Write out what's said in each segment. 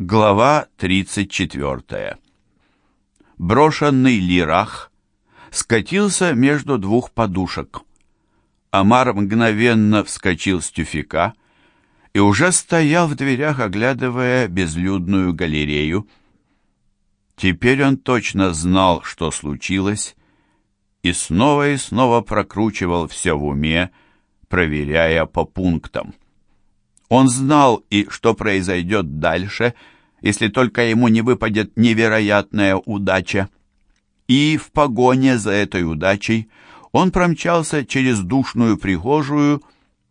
Глава 34. Брошенный лирах скатился между двух подушек. Амар мгновенно вскочил с тюфика и уже стоял в дверях, оглядывая безлюдную галерею. Теперь он точно знал, что случилось, и снова и снова прокручивал все в уме, проверяя по пунктам. Он знал и что произойдет дальше, если только ему не выпадет невероятная удача. И в погоне за этой удачей он промчался через душную прихожую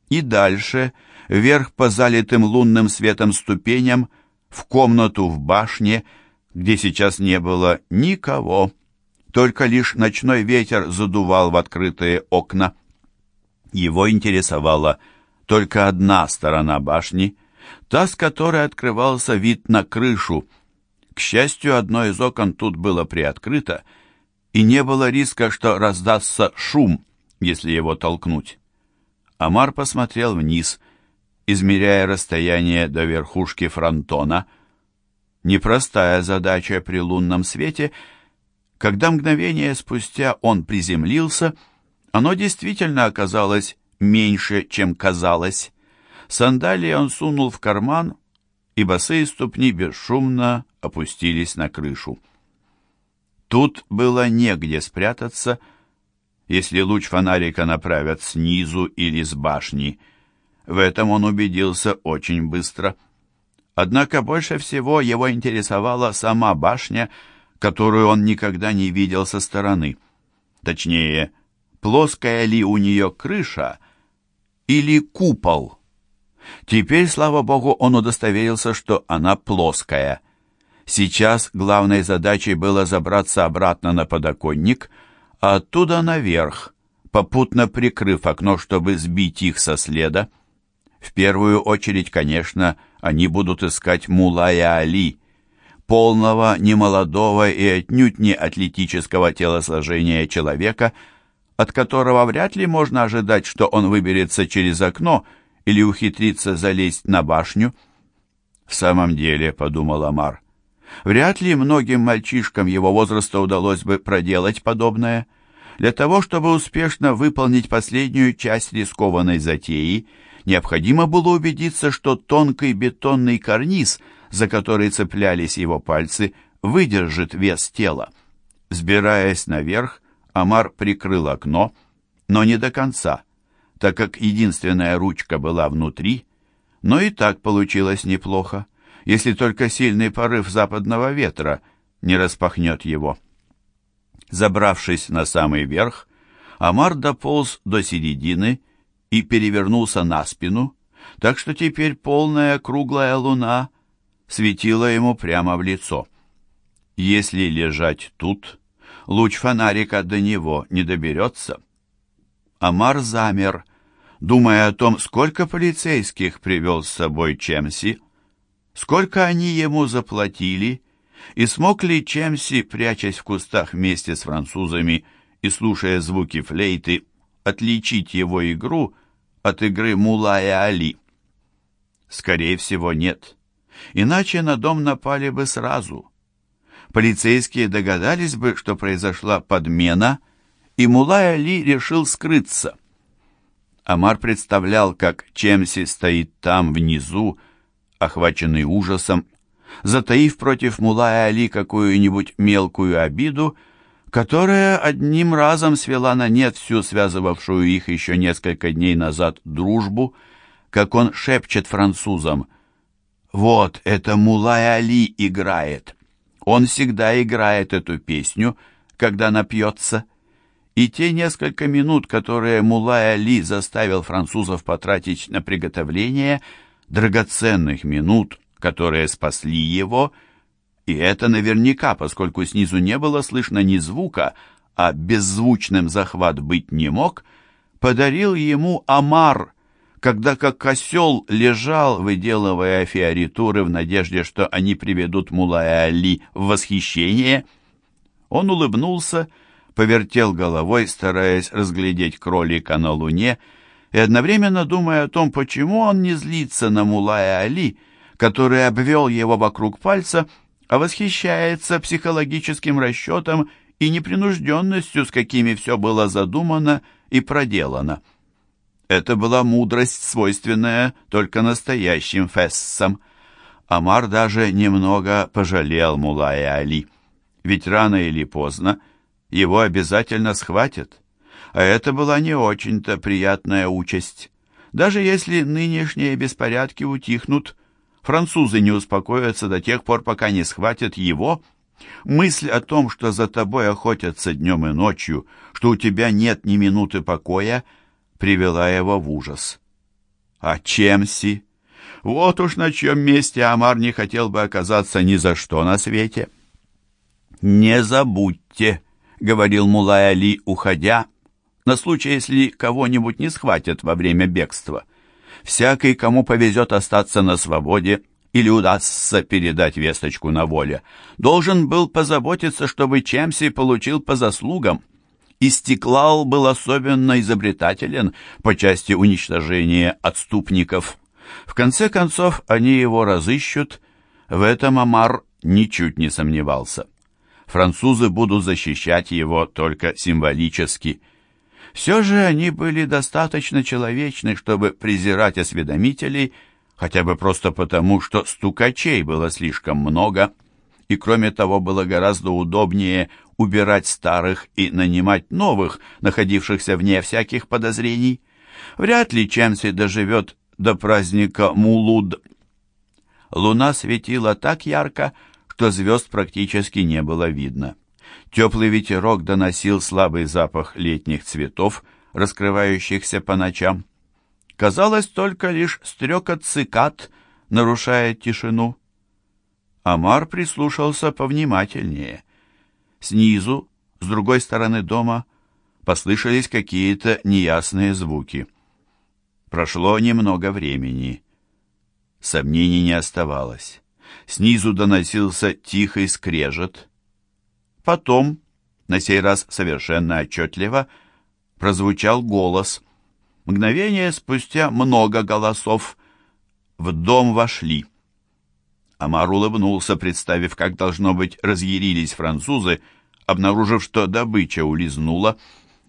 и дальше, вверх по залитым лунным светом ступеням, в комнату в башне, где сейчас не было никого, только лишь ночной ветер задувал в открытые окна. Его интересовало – только одна сторона башни, та, с которой открывался вид на крышу. К счастью, одно из окон тут было приоткрыто, и не было риска, что раздастся шум, если его толкнуть. Амар посмотрел вниз, измеряя расстояние до верхушки фронтона. Непростая задача при лунном свете. Когда мгновение спустя он приземлился, оно действительно оказалось меньше, чем казалось. Сандалии он сунул в карман, и босые ступни бесшумно опустились на крышу. Тут было негде спрятаться, если луч фонарика направят снизу или с башни. В этом он убедился очень быстро. Однако больше всего его интересовала сама башня, которую он никогда не видел со стороны. Точнее, плоская ли у нее крыша или купол. Теперь, слава богу, он удостоверился, что она плоская. Сейчас главной задачей было забраться обратно на подоконник, а оттуда наверх, попутно прикрыв окно, чтобы сбить их со следа. В первую очередь, конечно, они будут искать Мулая Али, полного, немолодого и отнюдь не атлетического телосложения человека – от которого вряд ли можно ожидать, что он выберется через окно или ухитрится залезть на башню. В самом деле, подумал Амар, вряд ли многим мальчишкам его возраста удалось бы проделать подобное. Для того, чтобы успешно выполнить последнюю часть рискованной затеи, необходимо было убедиться, что тонкий бетонный карниз, за который цеплялись его пальцы, выдержит вес тела. Сбираясь наверх, Амар прикрыл окно, но не до конца, так как единственная ручка была внутри, но и так получилось неплохо, если только сильный порыв западного ветра не распахнет его. Забравшись на самый верх, Амар дополз до середины и перевернулся на спину, так что теперь полная круглая луна светила ему прямо в лицо. Если лежать тут, луч фонарика до него не доберется. Амар замер, думая о том, сколько полицейских привел с собой Чемси, сколько они ему заплатили, и смог ли Чемси, прячась в кустах вместе с французами и слушая звуки флейты, отличить его игру от игры Мулая Али. Скорее всего, нет. Иначе на дом напали бы сразу полицейские догадались бы, что произошла подмена, и Мулай Али решил скрыться. Амар представлял, как Чемси стоит там, внизу, охваченный ужасом, затаив против Мулая Али какую-нибудь мелкую обиду, которая одним разом свела на нет всю связывавшую их еще несколько дней назад дружбу, как он шепчет французам «Вот это Мулай Али играет!» Он всегда играет эту песню, когда напьется. И те несколько минут, которые Мулай Али заставил французов потратить на приготовление, драгоценных минут, которые спасли его, и это наверняка, поскольку снизу не было слышно ни звука, а беззвучным захват быть не мог, подарил ему Амар, когда как осел лежал, выделывая фиоритуры в надежде, что они приведут Мулая Али в восхищение. Он улыбнулся, повертел головой, стараясь разглядеть кролика на луне, и одновременно думая о том, почему он не злится на Мулая Али, который обвел его вокруг пальца, а восхищается психологическим расчетом и непринужденностью, с какими все было задумано и проделано. Это была мудрость, свойственная только настоящим фессам. Амар даже немного пожалел Мулая Али, ведь рано или поздно его обязательно схватят. А это была не очень-то приятная участь. Даже если нынешние беспорядки утихнут, французы не успокоятся до тех пор, пока не схватят его. Мысль о том, что за тобой охотятся днем и ночью, что у тебя нет ни минуты покоя, привела его в ужас. А Чемси? Вот уж на чем месте Амар не хотел бы оказаться ни за что на свете. «Не забудьте», — говорил Мулай Али, уходя, на случай, если кого-нибудь не схватят во время бегства. Всякий, кому повезет остаться на свободе или удастся передать весточку на воле, должен был позаботиться, чтобы Чемси получил по заслугам. Истеклал был особенно изобретателен по части уничтожения отступников. В конце концов, они его разыщут, в этом Амар ничуть не сомневался. Французы будут защищать его только символически – все же они были достаточно человечны, чтобы презирать осведомителей, хотя бы просто потому, что стукачей было слишком много, и кроме того было гораздо удобнее убирать старых и нанимать новых, находившихся вне всяких подозрений. Вряд ли Чемси доживет до праздника Мулуд. Луна светила так ярко, что звезд практически не было видно. Теплый ветерок доносил слабый запах летних цветов, раскрывающихся по ночам. Казалось, только лишь стрекот цикад нарушает тишину. Амар прислушался повнимательнее. Снизу, с другой стороны дома, послышались какие-то неясные звуки. Прошло немного времени. Сомнений не оставалось. Снизу доносился тихий скрежет — Потом, на сей раз совершенно отчетливо, прозвучал голос. Мгновение спустя много голосов. В дом вошли. Амар улыбнулся, представив, как, должно быть, разъярились французы, обнаружив, что добыча улизнула.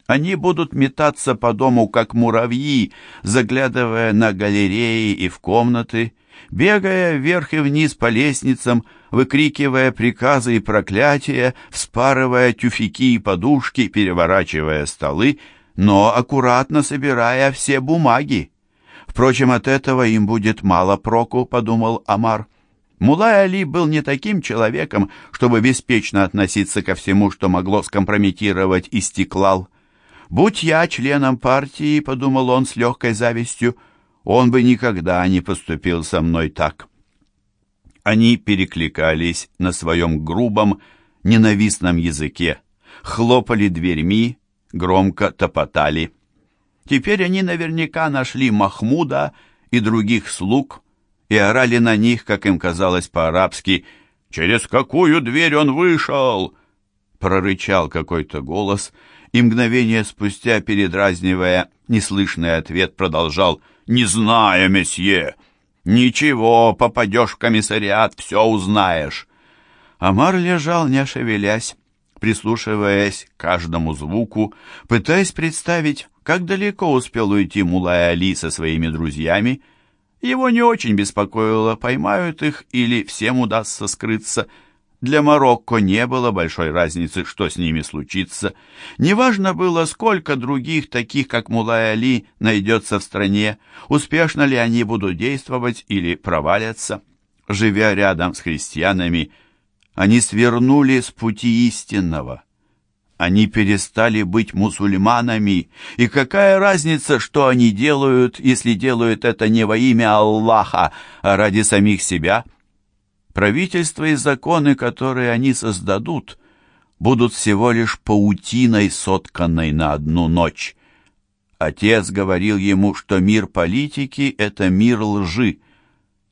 Они будут метаться по дому, как муравьи, заглядывая на галереи и в комнаты, бегая вверх и вниз по лестницам, выкрикивая приказы и проклятия, вспарывая тюфяки и подушки, переворачивая столы, но аккуратно собирая все бумаги. Впрочем, от этого им будет мало проку, подумал Амар. Мулай Али был не таким человеком, чтобы беспечно относиться ко всему, что могло скомпрометировать Истеклал. «Будь я членом партии», — подумал он с легкой завистью, — он бы никогда не поступил со мной так. Они перекликались на своем грубом, ненавистном языке, хлопали дверьми, громко топотали. Теперь они наверняка нашли Махмуда и других слуг и орали на них, как им казалось по-арабски, «Через какую дверь он вышел?» Прорычал какой-то голос, и мгновение спустя, передразнивая неслышный ответ, продолжал «Через «Не знаю, месье». «Ничего, попадешь в комиссариат, все узнаешь». Амар лежал, не шевелясь, прислушиваясь к каждому звуку, пытаясь представить, как далеко успел уйти Мулай Али со своими друзьями. Его не очень беспокоило, поймают их или всем удастся скрыться – для Марокко не было большой разницы, что с ними случится. Неважно было, сколько других, таких как Мулай Али, найдется в стране, успешно ли они будут действовать или провалятся. Живя рядом с христианами, они свернули с пути истинного. Они перестали быть мусульманами, и какая разница, что они делают, если делают это не во имя Аллаха, а ради самих себя – Правительство и законы, которые они создадут, будут всего лишь паутиной, сотканной на одну ночь. Отец говорил ему, что мир политики — это мир лжи,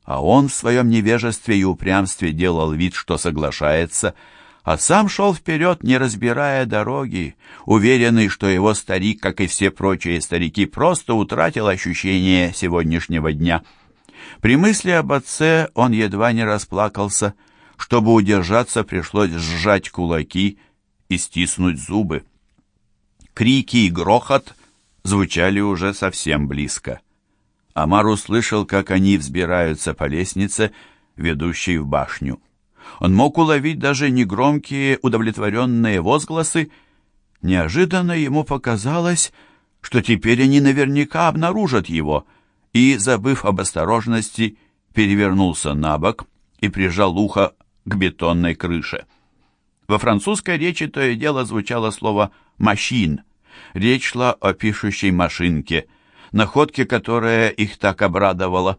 а он в своем невежестве и упрямстве делал вид, что соглашается, а сам шел вперед, не разбирая дороги, уверенный, что его старик, как и все прочие старики, просто утратил ощущение сегодняшнего дня — При мысли об отце он едва не расплакался. Чтобы удержаться, пришлось сжать кулаки и стиснуть зубы. Крики и грохот звучали уже совсем близко. Амар услышал, как они взбираются по лестнице, ведущей в башню. Он мог уловить даже негромкие удовлетворенные возгласы. Неожиданно ему показалось, что теперь они наверняка обнаружат его, и, забыв об осторожности, перевернулся на бок и прижал ухо к бетонной крыше. Во французской речи то и дело звучало слово «машин». Речь шла о пишущей машинке, находке, которая их так обрадовала.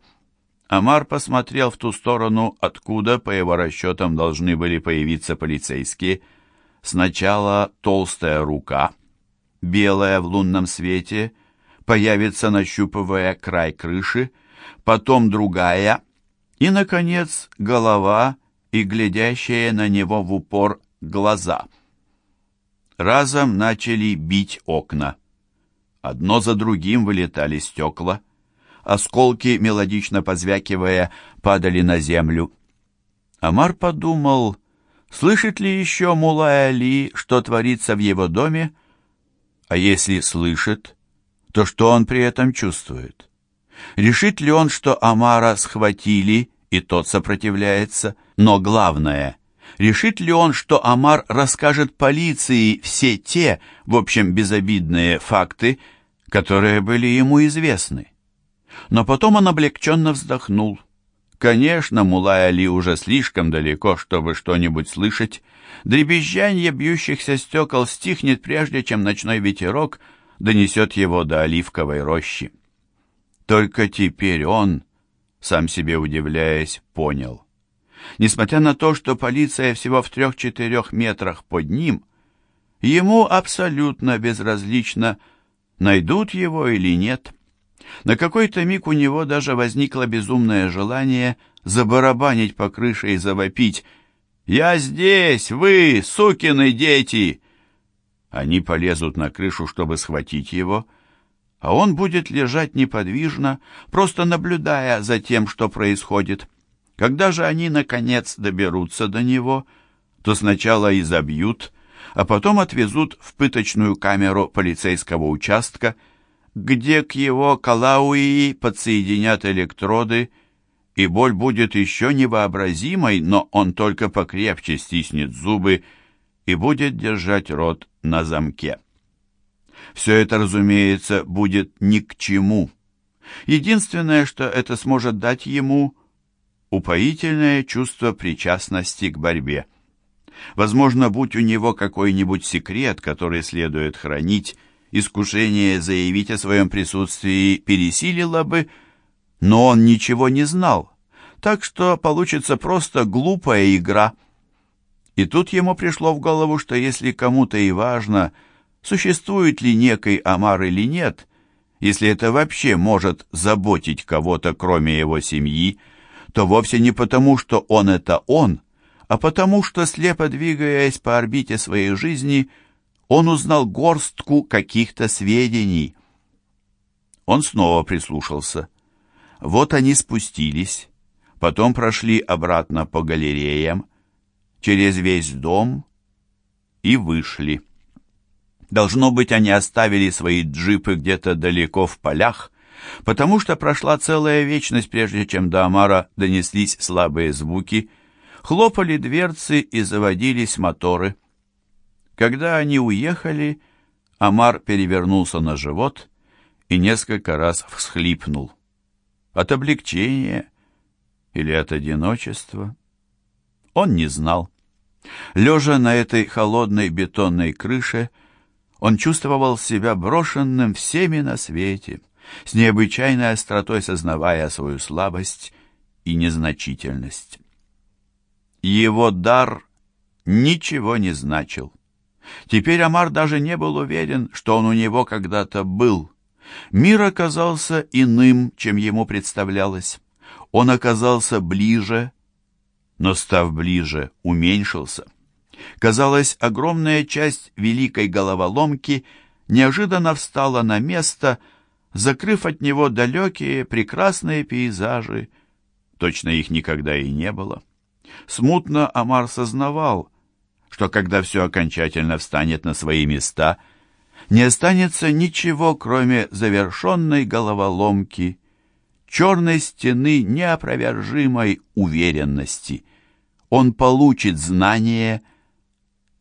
Амар посмотрел в ту сторону, откуда, по его расчетам, должны были появиться полицейские. Сначала толстая рука, белая в лунном свете, появится, нащупывая край крыши, потом другая, и, наконец, голова и глядящие на него в упор глаза. Разом начали бить окна. Одно за другим вылетали стекла. Осколки, мелодично позвякивая, падали на землю. Амар подумал, слышит ли еще Мулай Али, что творится в его доме, а если слышит, то что он при этом чувствует? Решит ли он, что Амара схватили, и тот сопротивляется? Но главное, решит ли он, что Амар расскажет полиции все те, в общем, безобидные факты, которые были ему известны? Но потом он облегченно вздохнул. Конечно, Мулай Али уже слишком далеко, чтобы что-нибудь слышать. Дребезжанье бьющихся стекол стихнет, прежде чем ночной ветерок донесет его до оливковой рощи. Только теперь он, сам себе удивляясь, понял. Несмотря на то, что полиция всего в трех-четырех метрах под ним, ему абсолютно безразлично, найдут его или нет. На какой-то миг у него даже возникло безумное желание забарабанить по крыше и завопить «Я здесь! Вы, сукины дети!» Они полезут на крышу, чтобы схватить его, а он будет лежать неподвижно, просто наблюдая за тем, что происходит. Когда же они, наконец, доберутся до него, то сначала изобьют, а потом отвезут в пыточную камеру полицейского участка, где к его калауи подсоединят электроды, и боль будет еще невообразимой, но он только покрепче стиснет зубы и будет держать рот на замке. Все это, разумеется, будет ни к чему. Единственное, что это сможет дать ему – упоительное чувство причастности к борьбе. Возможно, будь у него какой-нибудь секрет, который следует хранить, искушение заявить о своем присутствии пересилило бы, но он ничего не знал, так что получится просто глупая игра. И тут ему пришло в голову, что если кому-то и важно, существует ли некий Амар или нет, если это вообще может заботить кого-то, кроме его семьи, то вовсе не потому, что он это он, а потому что, слепо двигаясь по орбите своей жизни, он узнал горстку каких-то сведений. Он снова прислушался. Вот они спустились, потом прошли обратно по галереям, через весь дом и вышли. Должно быть, они оставили свои джипы где-то далеко в полях, потому что прошла целая вечность, прежде чем до Амара донеслись слабые звуки, хлопали дверцы и заводились моторы. Когда они уехали, Амар перевернулся на живот и несколько раз всхлипнул. От облегчения или от одиночества он не знал. Лежа на этой холодной бетонной крыше, он чувствовал себя брошенным всеми на свете, с необычайной остротой сознавая свою слабость и незначительность. Его дар ничего не значил. Теперь Амар даже не был уверен, что он у него когда-то был. Мир оказался иным, чем ему представлялось. Он оказался ближе, но, став ближе, уменьшился. Казалось, огромная часть великой головоломки неожиданно встала на место, закрыв от него далекие прекрасные пейзажи, точно их никогда и не было. Смутно Амар сознавал, что когда все окончательно встанет на свои места, не останется ничего, кроме завершенной головоломки, черной стены неопровержимой уверенности. Он получит знание,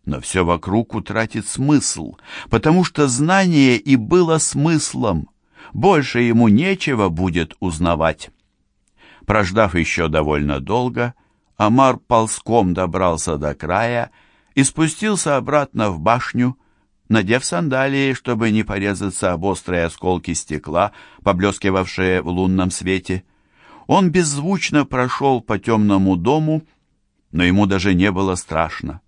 но все вокруг утратит смысл, потому что знание и было смыслом, больше ему нечего будет узнавать. Прождав еще довольно долго, Амар ползком добрался до края и спустился обратно в башню, надев сандалии, чтобы не порезаться об острые осколки стекла, поблескивавшие в лунном свете. Он беззвучно прошел по темному дому, но ему даже не было страшно,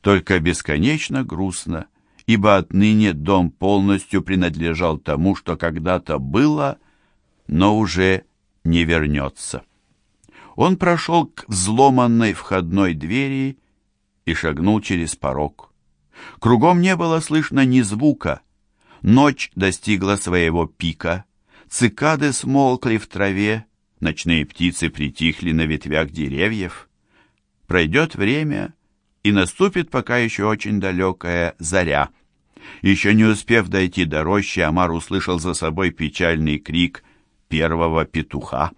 только бесконечно грустно, ибо отныне дом полностью принадлежал тому, что когда-то было, но уже не вернется. Он прошел к взломанной входной двери и шагнул через порог. Кругом не было слышно ни звука. Ночь достигла своего пика. Цикады смолкли в траве, ночные птицы притихли на ветвях деревьев. Пройдет время, и наступит пока еще очень далекая заря. Еще не успев дойти до рощи, Амар услышал за собой печальный крик первого петуха.